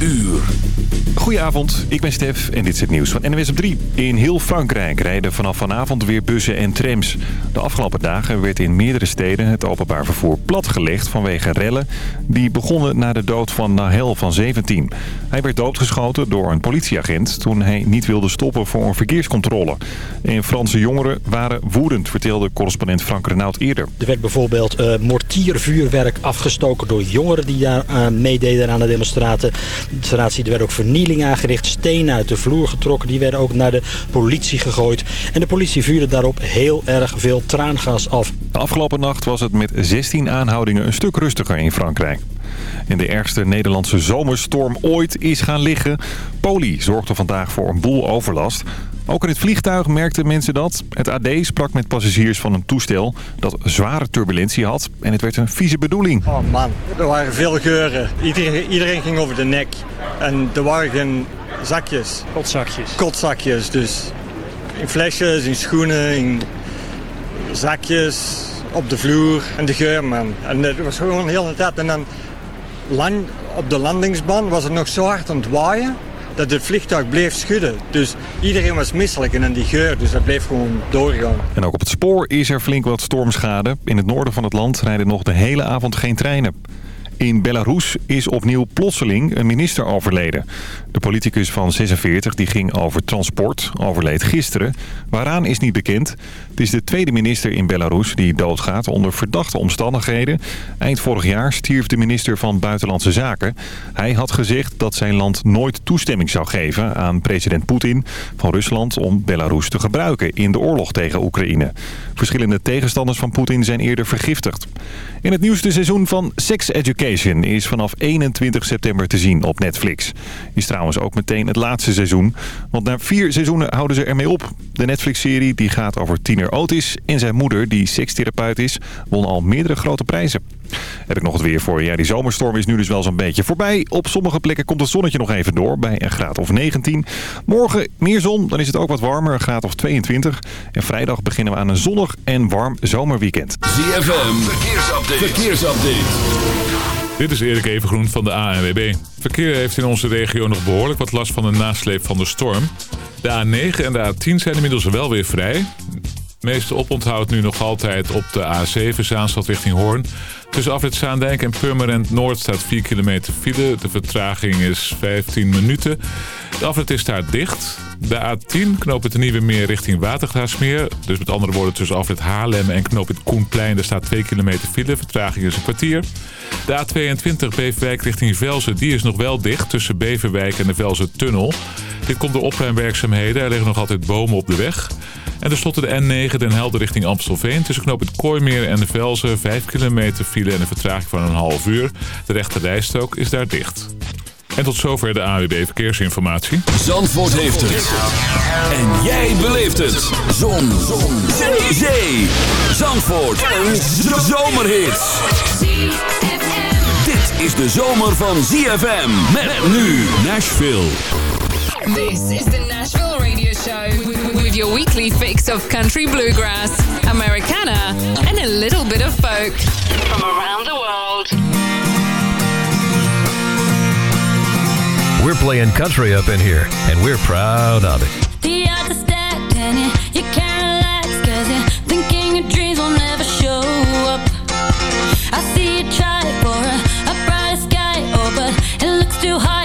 uur. Goedenavond, ik ben Stef en dit is het nieuws van NWS op 3. In heel Frankrijk rijden vanaf vanavond weer bussen en trams. De afgelopen dagen werd in meerdere steden het openbaar vervoer platgelegd vanwege rellen... die begonnen na de dood van Nahel van 17. Hij werd doodgeschoten door een politieagent toen hij niet wilde stoppen voor een verkeerscontrole. En Franse jongeren waren woedend, vertelde correspondent Frank Renaud eerder. Er werd bijvoorbeeld uh, mortiervuurwerk afgestoken door jongeren die daar uh, meededen aan de demonstratie. Er werd ook vernieling aangericht, stenen uit de vloer getrokken. Die werden ook naar de politie gegooid. En de politie vuurde daarop heel erg veel traangas af. De afgelopen nacht was het met 16 aanhoudingen een stuk rustiger in Frankrijk. En de ergste Nederlandse zomerstorm ooit is gaan liggen. Poli zorgde vandaag voor een boel overlast. Ook in het vliegtuig merkten mensen dat. Het AD sprak met passagiers van een toestel dat zware turbulentie had. En het werd een vieze bedoeling. Oh man, er waren veel geuren. Iedereen, iedereen ging over de nek. En er waren geen zakjes. Kotzakjes. Kotzakjes, dus in flesjes, in schoenen, in zakjes, op de vloer. En de geur, man. En het was gewoon de hele tijd. En dan land, op de landingsbaan was het nog zo hard aan het waaien dat het vliegtuig bleef schudden. Dus iedereen was misselijk en dan die geur, dus dat bleef gewoon doorgaan. En ook op het spoor is er flink wat stormschade. In het noorden van het land rijden nog de hele avond geen treinen. In Belarus is opnieuw plotseling een minister overleden. De politicus van 46 die ging over transport, overleed gisteren. Waaraan is niet bekend. Het is de tweede minister in Belarus die doodgaat onder verdachte omstandigheden. Eind vorig jaar stierf de minister van Buitenlandse Zaken. Hij had gezegd dat zijn land nooit toestemming zou geven aan president Poetin van Rusland... om Belarus te gebruiken in de oorlog tegen Oekraïne. Verschillende tegenstanders van Poetin zijn eerder vergiftigd. In het nieuwste seizoen van Sex Education is vanaf 21 september te zien op Netflix. Is trouwens ook meteen het laatste seizoen. Want na vier seizoenen houden ze ermee op. De Netflix-serie die gaat over tiener Otis en zijn moeder, die sekstherapeut is, won al meerdere grote prijzen. Heb ik nog het weer voor je. Ja, die zomerstorm is nu dus wel zo'n beetje voorbij. Op sommige plekken komt het zonnetje nog even door bij een graad of 19. Morgen meer zon, dan is het ook wat warmer, een graad of 22. En vrijdag beginnen we aan een zonnig en warm zomerweekend. ZFM, verkeersupdate. verkeersupdate. Dit is Erik Evengroen van de ANWB. Verkeer heeft in onze regio nog behoorlijk wat last van de nasleep van de storm. De A9 en de A10 zijn inmiddels wel weer vrij. Het meeste oponthoud nu nog altijd op de A7 Zaanstad richting Hoorn. Tussen afrit Zaandijk en Purmerend Noord staat 4 kilometer file. De vertraging is 15 minuten. De afrit is daar dicht. De A10 knoopt het Nieuwe Meer richting Watergraafsmeer. Dus met andere woorden tussen afrit Haarlem en knoop het Koenplein... daar staat 2 kilometer file. Vertraging is een kwartier. De A22 Beverwijk richting Velzen die is nog wel dicht... tussen Beverwijk en de Velzen Tunnel. Dit komt door opruimwerkzaamheden. Er liggen nog altijd bomen op de weg. En tenslotte de N9 Den Helder richting Amstelveen. Tussen knoop het Kooimeer en de Velzen 5 kilometer file en een vertraging van een half uur. De rechte rijstrook is daar dicht. En tot zover de AWB Verkeersinformatie. Zandvoort heeft het. En jij beleeft het. Zon. Zon. Zee. Zee. Zandvoort. Een zomerhit. Dit is de zomer van ZFM. Met nu Nashville. This is the your weekly fix of country bluegrass, Americana, and a little bit of folk. From around the world. We're playing country up in here, and we're proud of it. The odds are stacked and you, you can't relax Cause you're thinking your dreams will never show up I see you try for a, a brighter sky Oh, but it looks too hard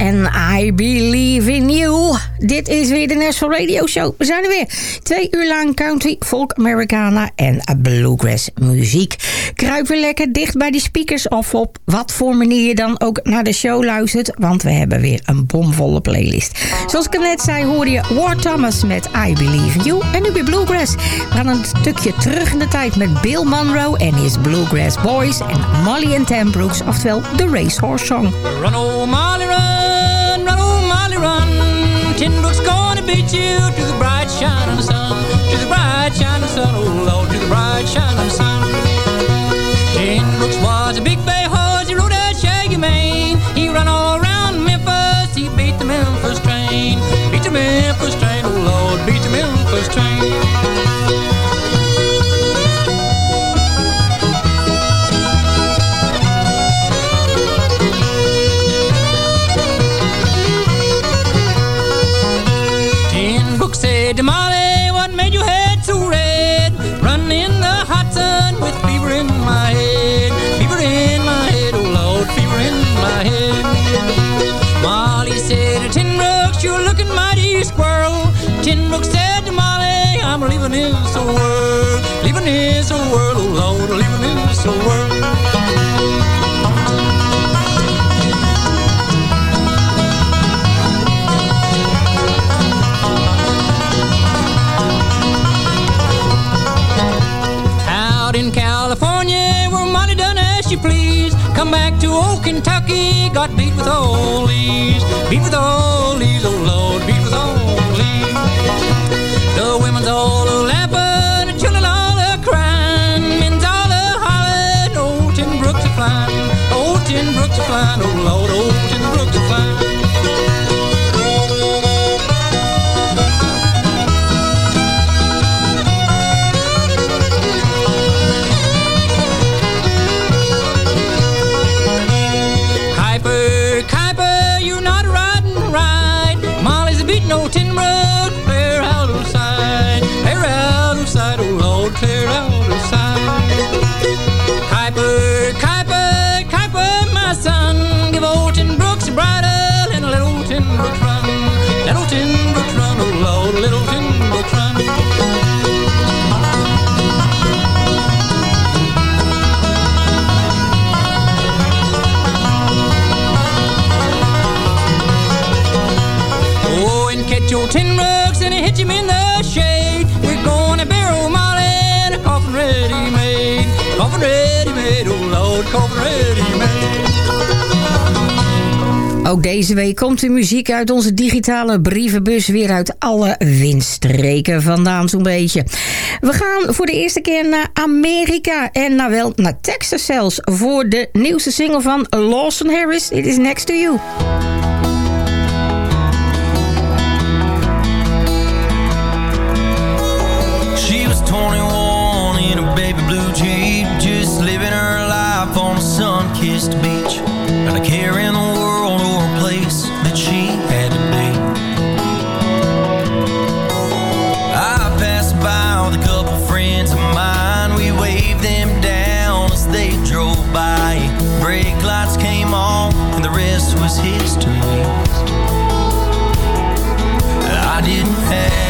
en I Believe in You. Dit is weer de National Radio Show. We zijn er weer. Twee uur lang country, folk, Americana en bluegrass muziek. Kruip lekker dicht bij die speakers of op wat voor manier je dan ook naar de show luistert. Want we hebben weer een bomvolle playlist. Zoals ik net zei hoorde je War Thomas met I Believe You. En nu weer bluegrass. We gaan een stukje terug in de tijd met Bill Monroe en his Bluegrass Boys. En Molly and Tam Brooks, oftewel de Racehorse Song. Run, oh Molly, run, run, oh Molly, run. Tin Brook's gonna beat you to the bright shining sun, to the bright shining sun, oh Lord, to the bright shining sun. Brooks was a big bay horse, he rode a shaggy mane. He ran all around Memphis, he beat the Memphis train, beat the Memphis train, oh Lord, beat the Memphis train. This world. Out in California, where Molly done as she please. Come back to old Kentucky, got beat with all these. Beat with all Your tin rugs and hit him in the shade. We're gonna Molly in a ready made. Coffin ready made, oh ready made. Ook deze week komt de muziek uit onze digitale brievenbus weer uit alle windstreken vandaan zo'n beetje. We gaan voor de eerste keer naar Amerika en nou wel naar Texas zelfs voor de nieuwste single van Lawson Harris. It is Next to You. Sun-kissed beach. Not a care in the world or a place that she had to be. I passed by with a couple friends of mine. We waved them down as they drove by. Brake lights came on, and the rest was history. I didn't have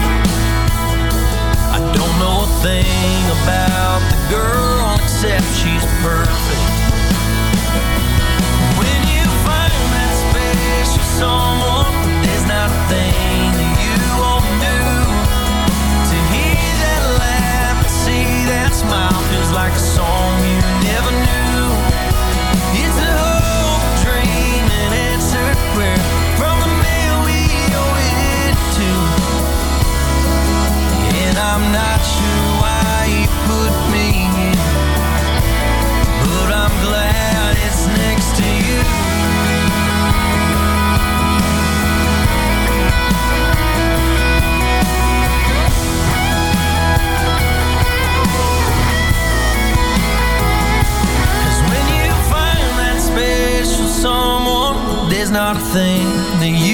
I don't know a thing about the girl except she's perfect. When you find that special someone, there's not a thing that you won't do. To hear that laugh and see that smile feels like a song not a thing that you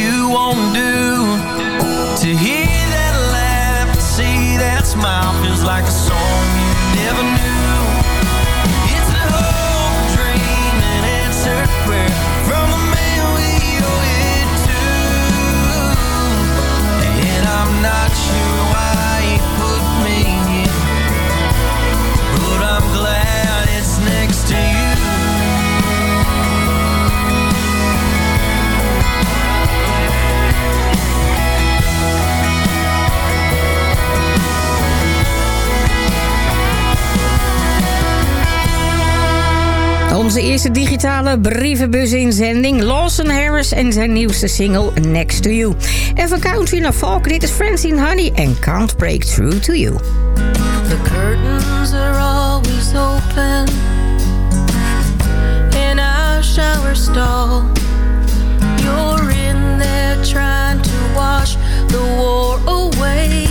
Onze eerste digitale brievenbusinzending. Lawson Harris en zijn nieuwste single Next to You. En van country naar folk, dit is Francine Honey en Can't Break Through to You. The curtains are always open in our shower stall. You're in there trying to wash the war away.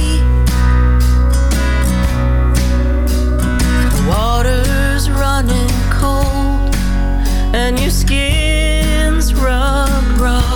The water's running and your skin's rubbed raw.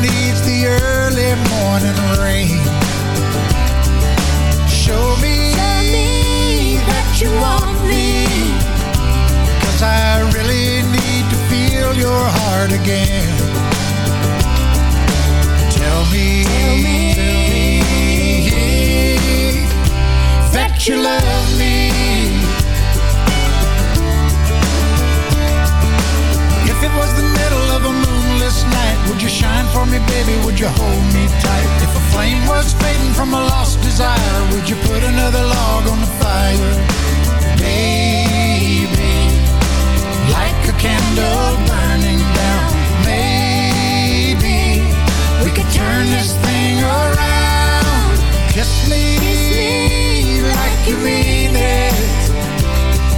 Needs the early morning rain. Show me, that you want me, cause I really need to feel your heart again. Tell me, that you love me. If it was the middle of a moonless night, would you shine for me, baby? Would you hold me tight? If a flame was fading from a lost desire, would you put another log on the fire? Baby, like a candle burning down. Maybe we could turn this thing around. Kiss me, like you mean it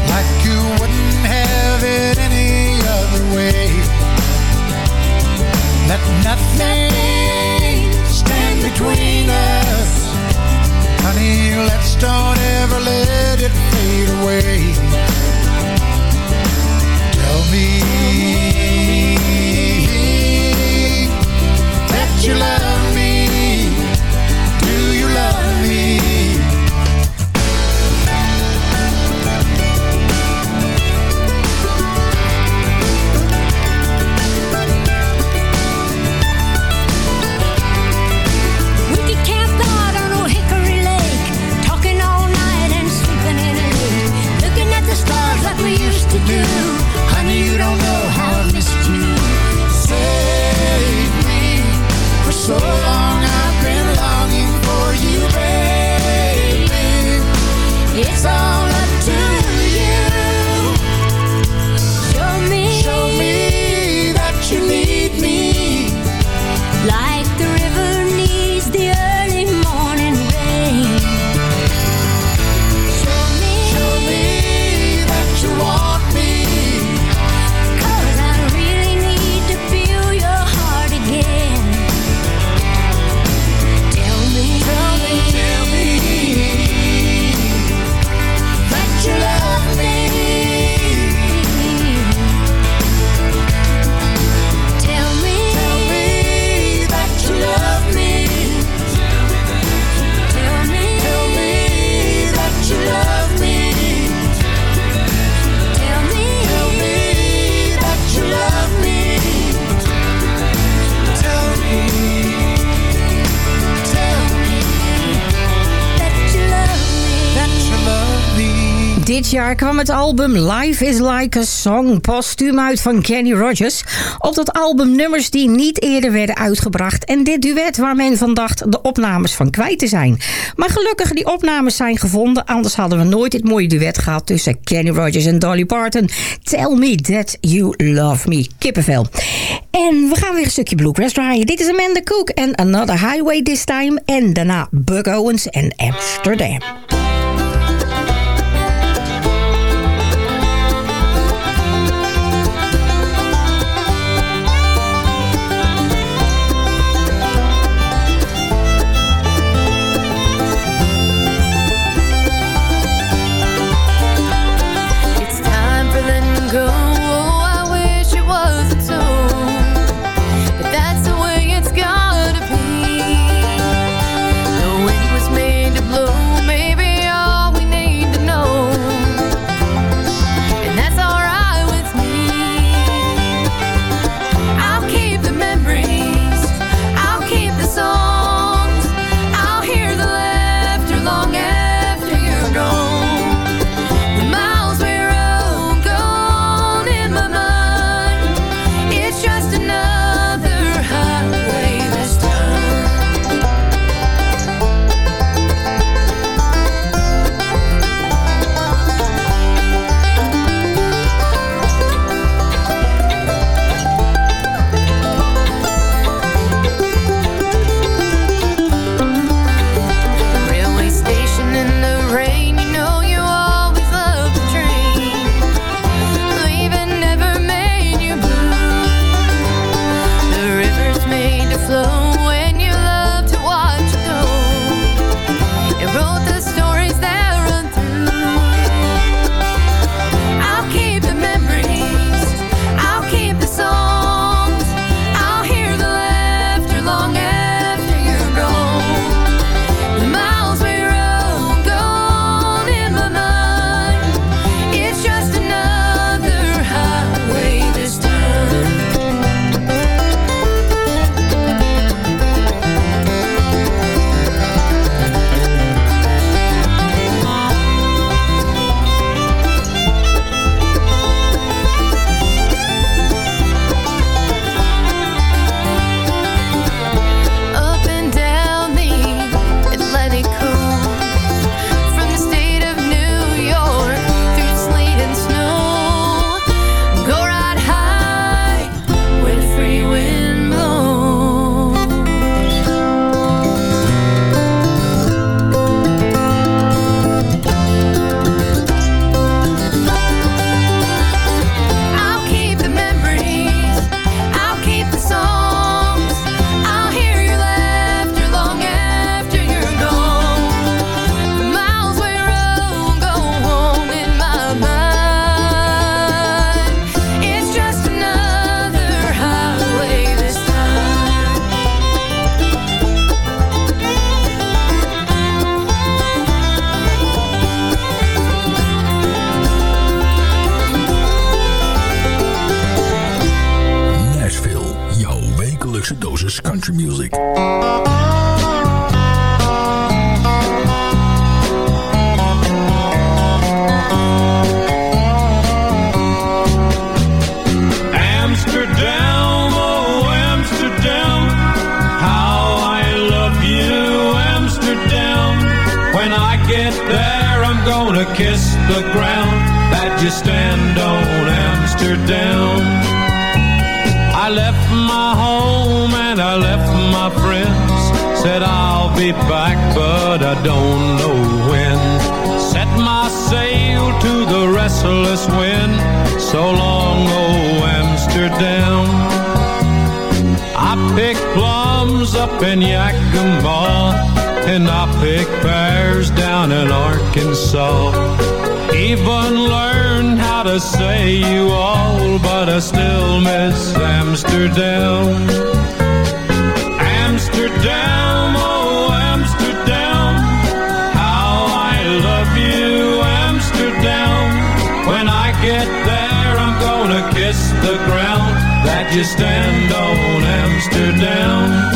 like you wouldn't have it any other way. Let nothing stand between us. Honey, let's don't ever let it fade away. Tell me that you love jaar kwam het album Life is Like a Song postuum uit van Kenny Rogers. Op dat album nummers die niet eerder werden uitgebracht. En dit duet waar men van dacht de opnames van kwijt te zijn. Maar gelukkig die opnames zijn gevonden. Anders hadden we nooit dit mooie duet gehad tussen Kenny Rogers en Dolly Parton. Tell me that you love me. Kippenvel. En we gaan weer een stukje bluegrass draaien. Dit is Amanda Cook en Another Highway This Time. En daarna Buck Owens en Amsterdam. My friends. Said I'll be back, but I don't know when. Set my sail to the restless wind. So long, oh Amsterdam. I pick plums up in Yakima, and I pick pears down in Arkansas. Even learned how to say you all, but I still miss Amsterdam. I'm gonna kiss the ground that you stand on, Amsterdam.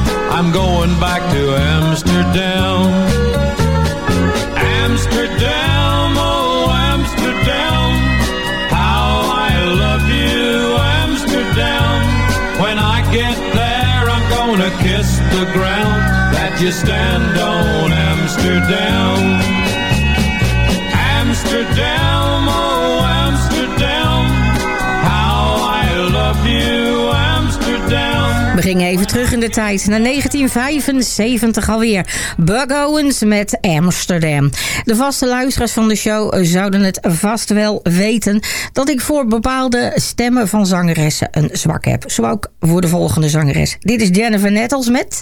I'm going back to Amsterdam. Amsterdam, oh Amsterdam, how I love you, Amsterdam. When I get there, I'm gonna kiss the ground that you stand on, Amsterdam. We gingen even terug in de tijd, naar 1975 alweer. Bug Owens met Amsterdam. De vaste luisteraars van de show zouden het vast wel weten... dat ik voor bepaalde stemmen van zangeressen een zwak heb. Zo ook voor de volgende zangeres. Dit is Jennifer Nettles met...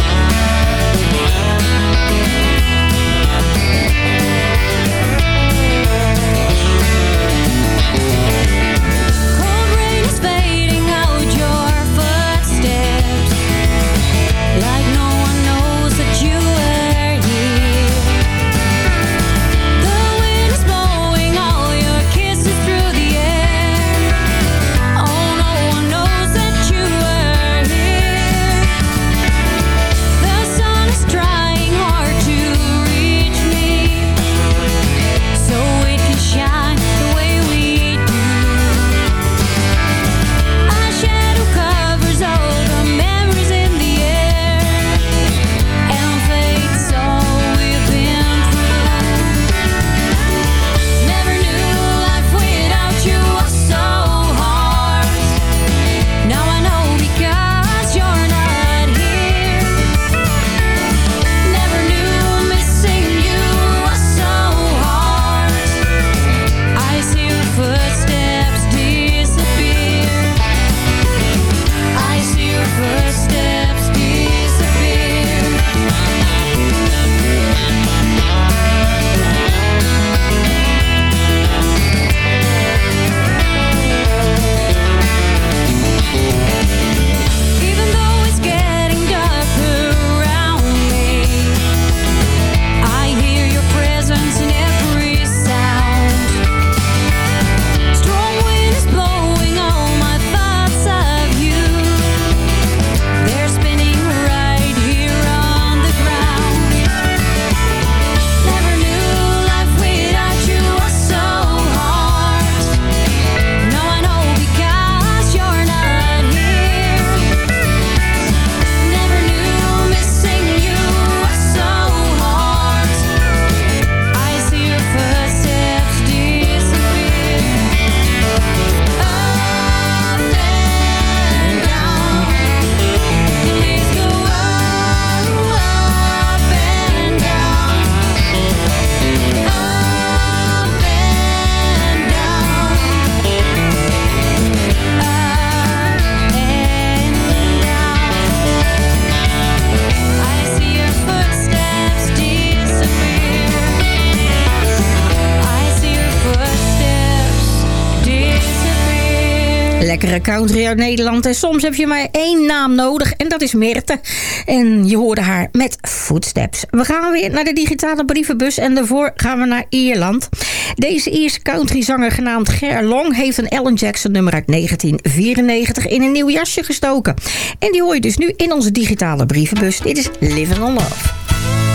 country uit Nederland. En soms heb je maar één naam nodig en dat is Mirte En je hoorde haar met Footsteps. We gaan weer naar de digitale brievenbus en daarvoor gaan we naar Ierland. Deze Ierse countryzanger genaamd Ger Long heeft een Ellen Jackson nummer uit 1994 in een nieuw jasje gestoken. En die hoor je dus nu in onze digitale brievenbus. Dit is Living on Love.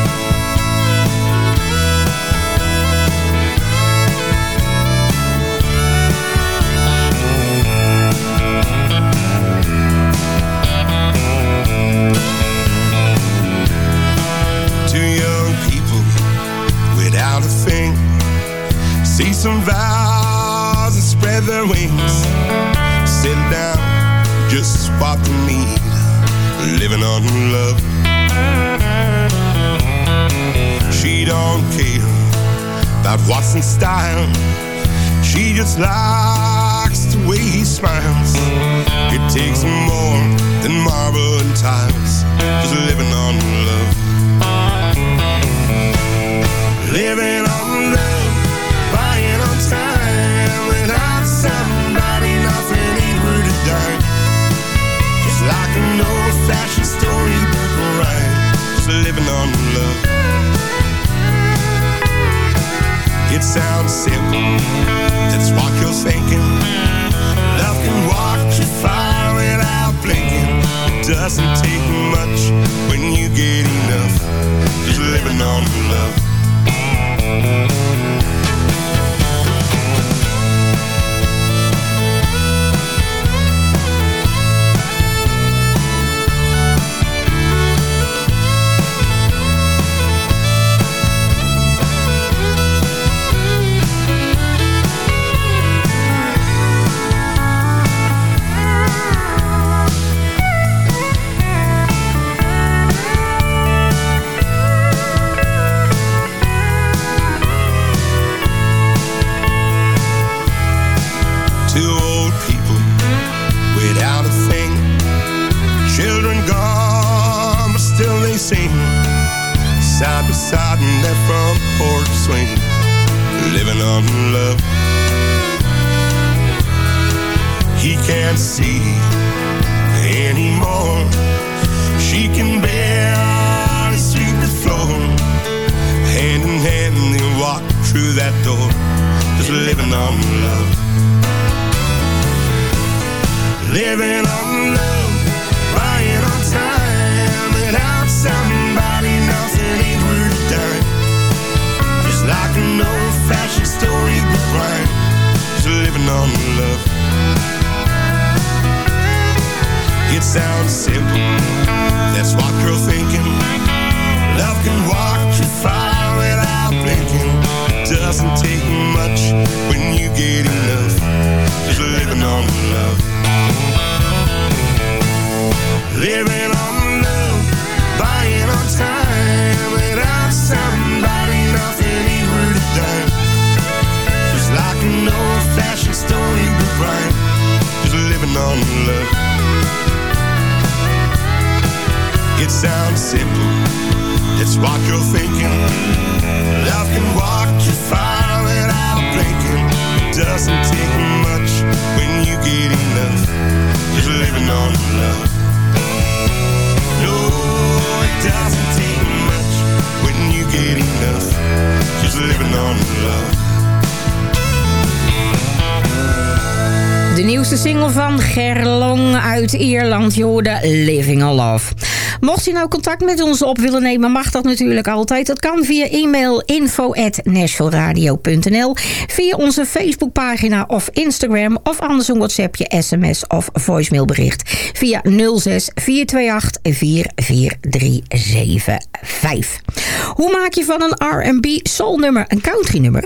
far from me, living on love. She don't care about what's in style. She just likes the way he smiles. It takes more than marble and tiles, just living on love. Living on love. It sounds simple. Let's rock Doesn't take much when you get enough. Just living on love. Doesn't take much when you get enough. Just living on love. De nieuwste single van Gerlong uit Ierland, je hoorde Living on Love. Mocht u nou contact met ons op willen nemen, mag dat natuurlijk altijd. Dat kan via e-mail info.nashvilleradio.nl Via onze Facebookpagina of Instagram of anders een WhatsAppje, sms of voicemailbericht. Via 06 428 44375. Hoe maak je van een R&B soul nummer een country nummer?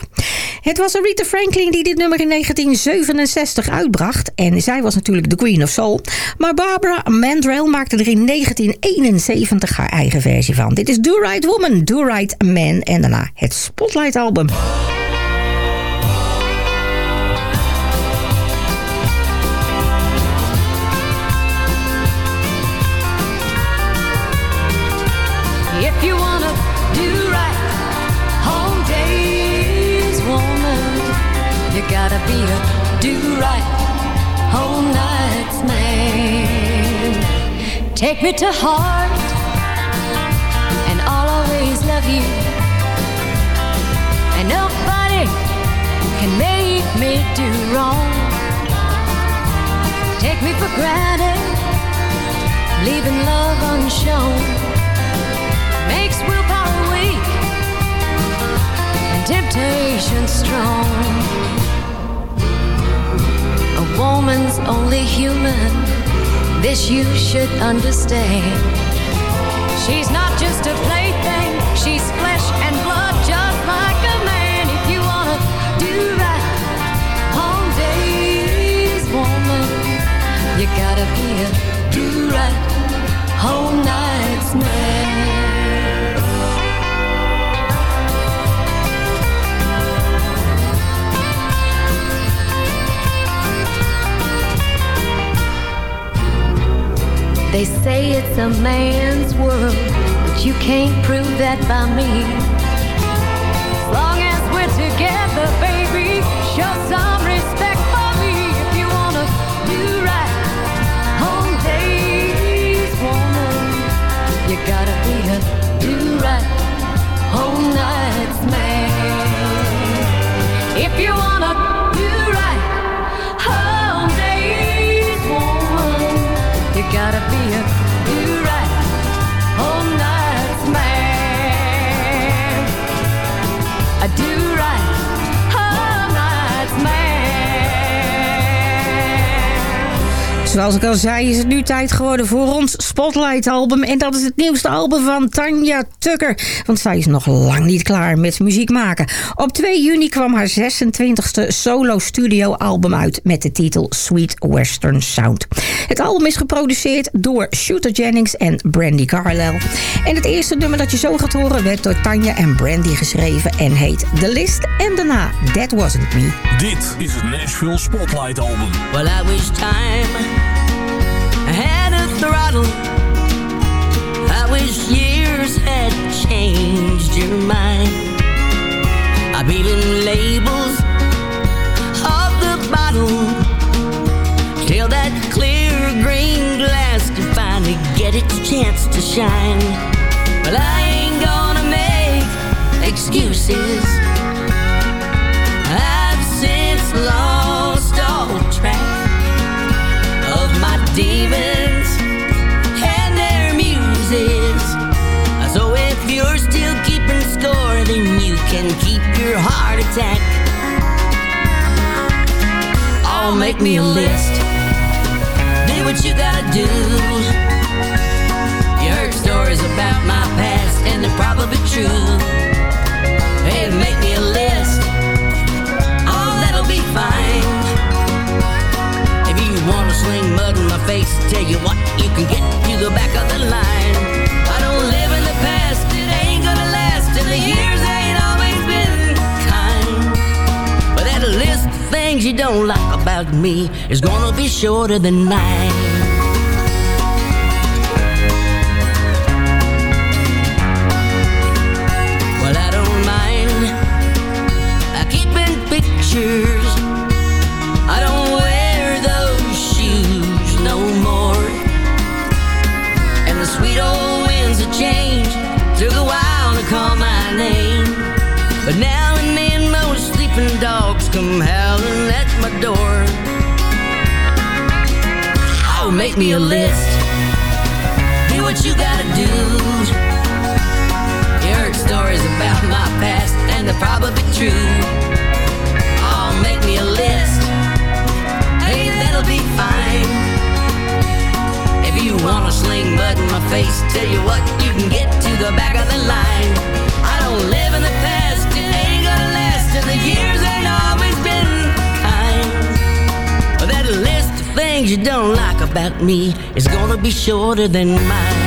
Het was Aretha Franklin die dit nummer in 1967 uitbracht. En zij was natuurlijk de Queen of Soul. Maar Barbara Mandrell maakte er in 1971 haar eigen versie van. Dit is Do Right Woman, Do Right Man. En daarna het Spotlight album. Gotta be a do right, home nights man. Take me to heart, and I'll always love you. And nobody can make me do wrong. Take me for granted, leaving love unshown makes willpower weak and temptation strong. A woman's only human, this you should understand. She's not just a plaything, she's flesh and blood, just like a man. If you wanna do right, home days, woman, you gotta be a do right, home nights man. They say it's a man's world, but you can't prove that by me. As long as we're together, baby, show some respect for me. If you wanna do right, home days, woman, you gotta be a do right, home nights man. If you wanna Zoals ik al zei is het nu tijd geworden voor ons Spotlight album. En dat is het nieuwste album van Tanja Tucker. Want zij is nog lang niet klaar met muziek maken. Op 2 juni kwam haar 26e solo studio album uit met de titel Sweet Western Sound. Het album is geproduceerd door Shooter Jennings en Brandy Carlisle. En het eerste nummer dat je zo gaat horen werd door Tanja en Brandy geschreven en heet The List. En daarna That Wasn't Me. Dit is het Nashville Spotlight album. Well, I wish time had a throttle. I wish years had changed your mind. I'm peeling labels off the bottle that clear green glass can finally get its chance to shine. But I ain't gonna make excuses. I've since lost all track of my demons and their muses. So if you're still keeping score, then you can keep your heart attack. Oh, make me a list. What you gotta do. You heard stories about my past, and they're probably true. Hey, make me a list. Oh, that'll be fine. If you wanna sling mud in my face, tell you what, you can get to the back of the line. You don't like about me is gonna be shorter than mine. Make me a list. Do what you gotta do. You heard stories about my past, and they're probably true. Oh, make me a list. Hey, that'll be fine. If you wanna sling mud in my face, tell you what, you can get to the back of the line. I don't live in the past, it ain't gonna last, and the years ain't always been kind. But that list things you don't like about me is gonna be shorter than mine.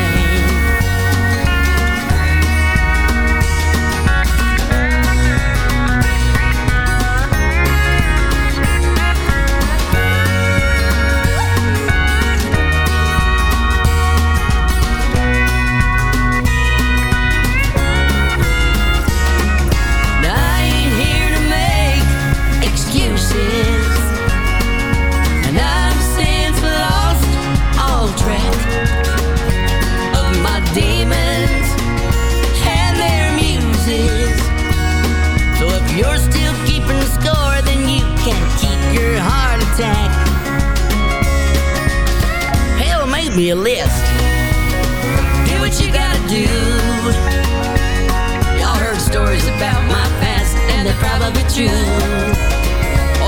True.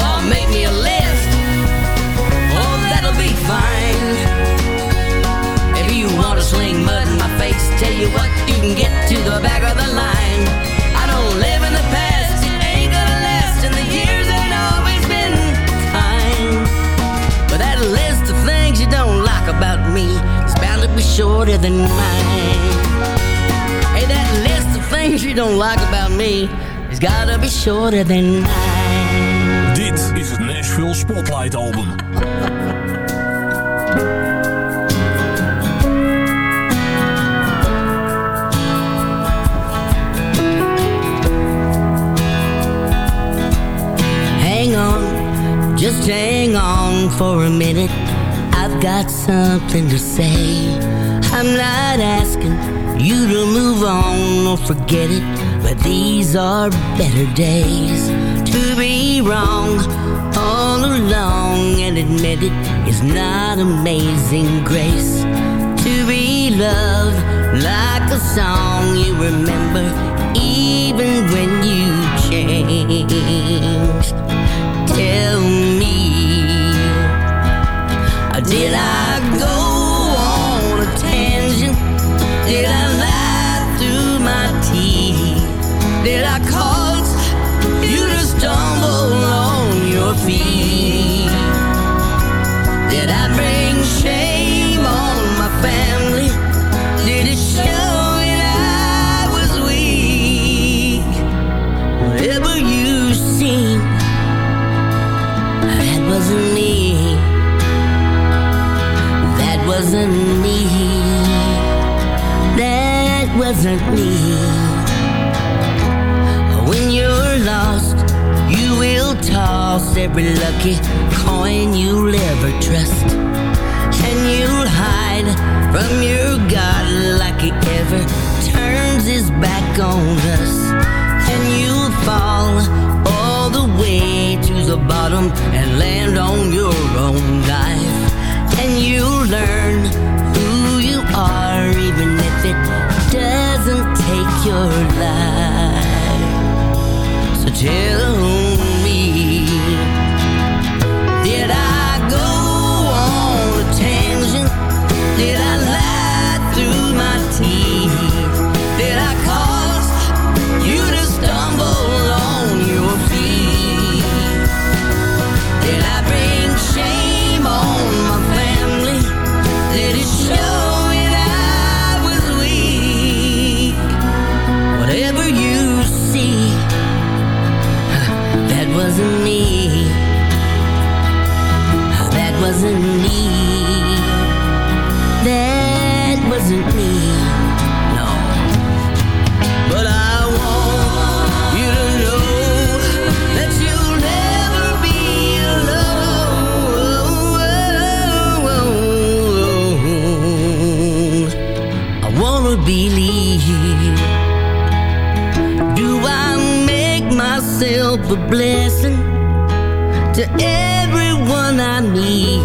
Oh, make me a list. Oh, that'll be fine. If you wanna sling mud in my face, tell you what, you can get to the back of the line. I don't live in the past, it ain't gonna last, and the years ain't always been kind. But that list of things you don't like about me is bound to be shorter than mine. Hey, that list of things you don't like about me has gotta be shorter than mine. Dit is het Nashville Spotlight Album. Hang on, just hang on for a minute. I've got something to say. I'm not asking you to move on or forget it, but these are better days. To be wrong all along and admit it is not amazing grace. To be loved like a song you remember even when you changed. Tell me, did I on? Did I bring shame on my family? Did it show that I was weak? Whatever you seen, that wasn't me. That wasn't me. That wasn't me. Every lucky coin you'll ever trust. And you'll hide from your God like he ever turns his back on us. And you'll fall all the way to the bottom and land myself a blessing to everyone I meet?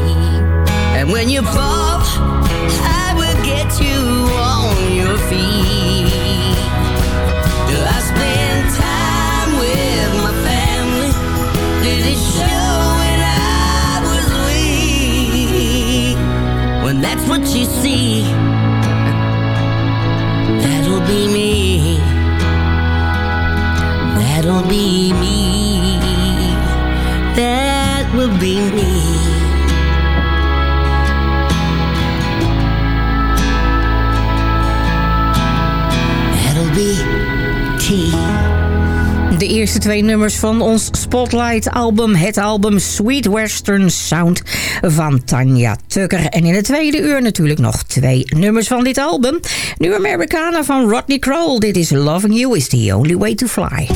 And when you fall, I will get you on your feet. Do I spend time with my family? Did it show when I was weak? When that's what you see, that'll be me. That'll be me. That will be me. That'll be tea. De eerste twee nummers van ons Spotlight-album. Het album Sweet Western Sound van Tanya Tucker. En in het tweede uur natuurlijk nog twee nummers van dit album. Nu Americana van Rodney Crowell. Dit is Loving You is the Only Way to Fly.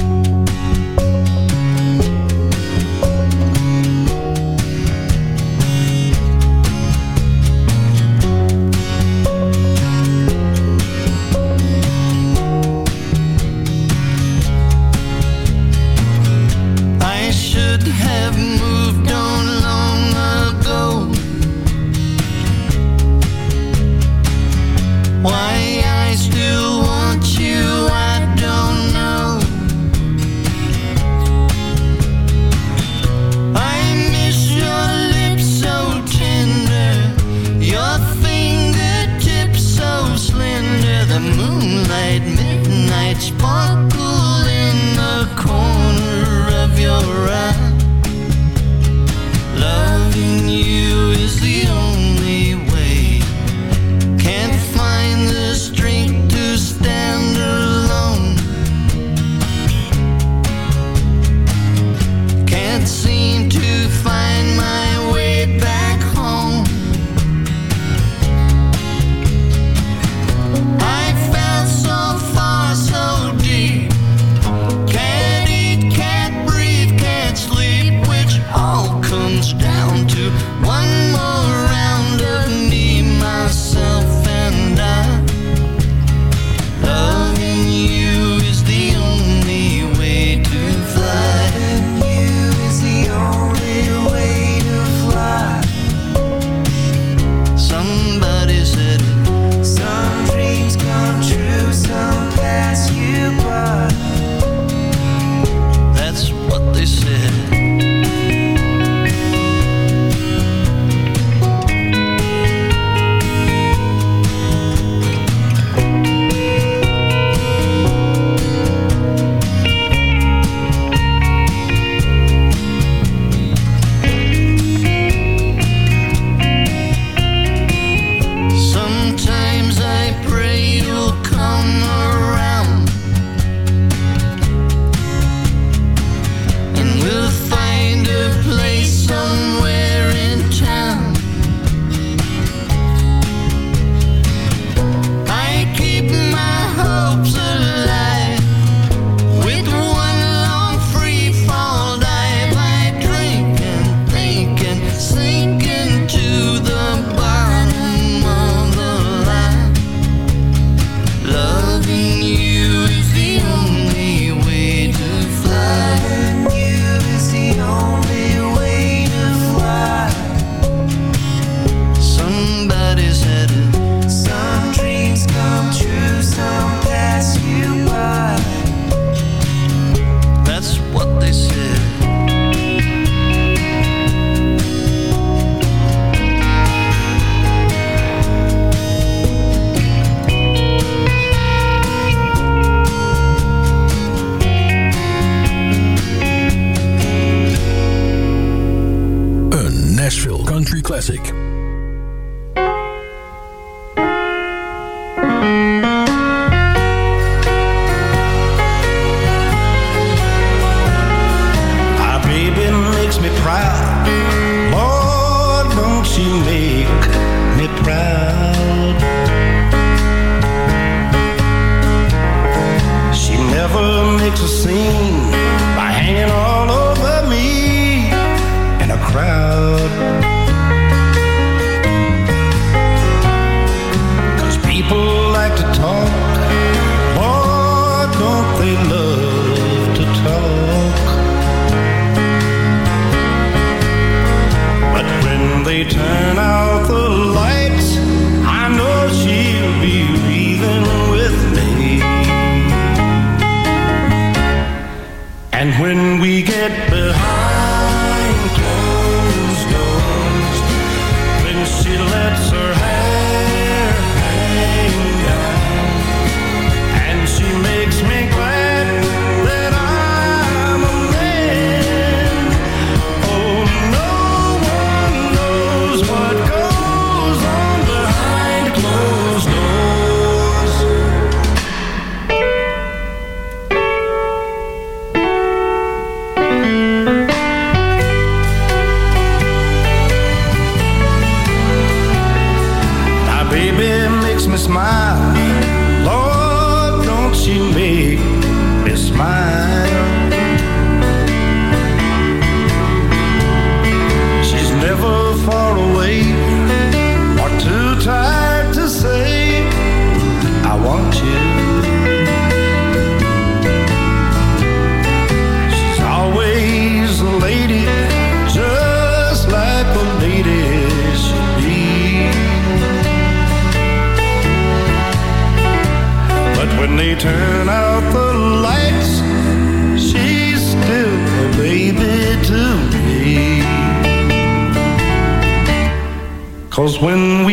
Cause when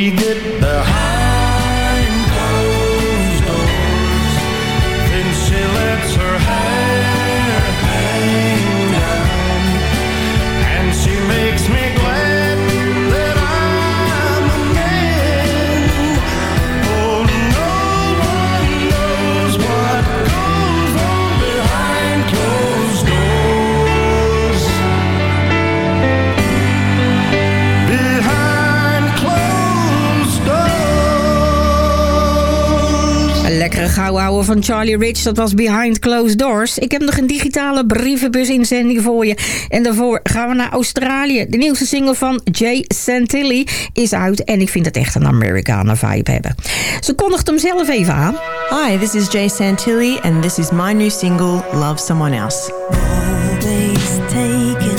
van Charlie Rich. Dat was Behind Closed Doors. Ik heb nog een digitale brievenbus-inzending voor je. En daarvoor gaan we naar Australië. De nieuwste single van Jay Santilli is uit. En ik vind het echt een Americana vibe hebben. Ze kondigt hem zelf even aan. Hi, this is Jay Santilli. And this is my new single, Love Someone Else. Always taken,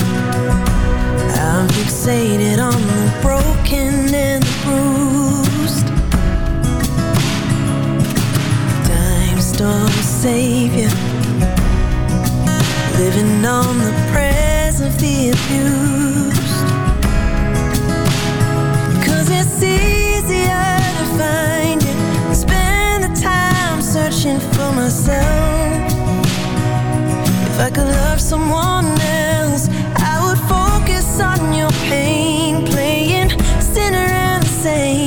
I'm fixated on savior Living on the prayers of the abused. Cause it's easier to find it I Spend the time searching for myself. If I could love someone else I would focus on your pain. Playing sinner and saint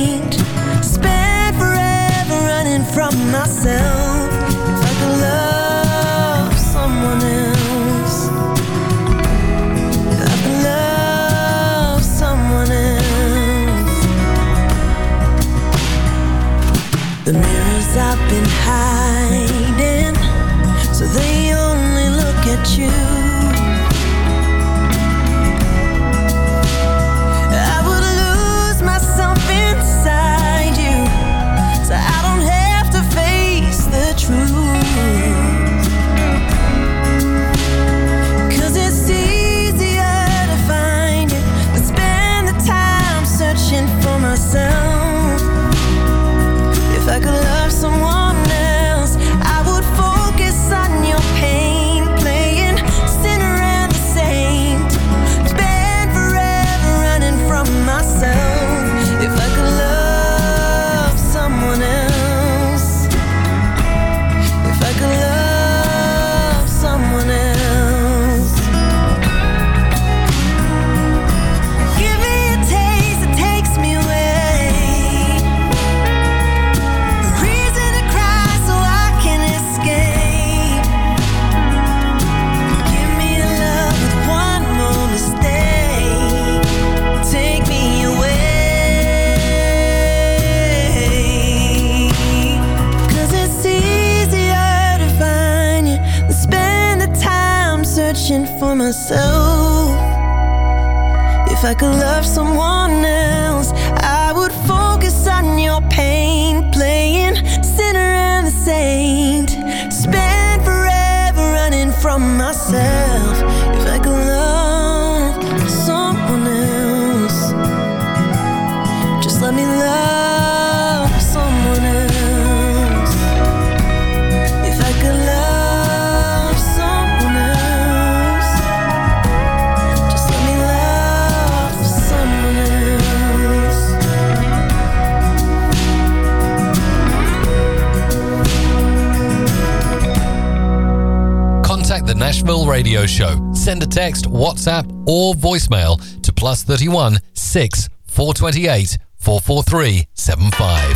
radio show. Send a text, WhatsApp, or voicemail to plus 31 6 428 443 75.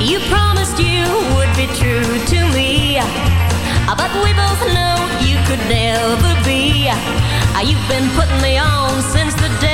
You promised you would be true to me, but we both know you could never be. You've been putting me on since the day.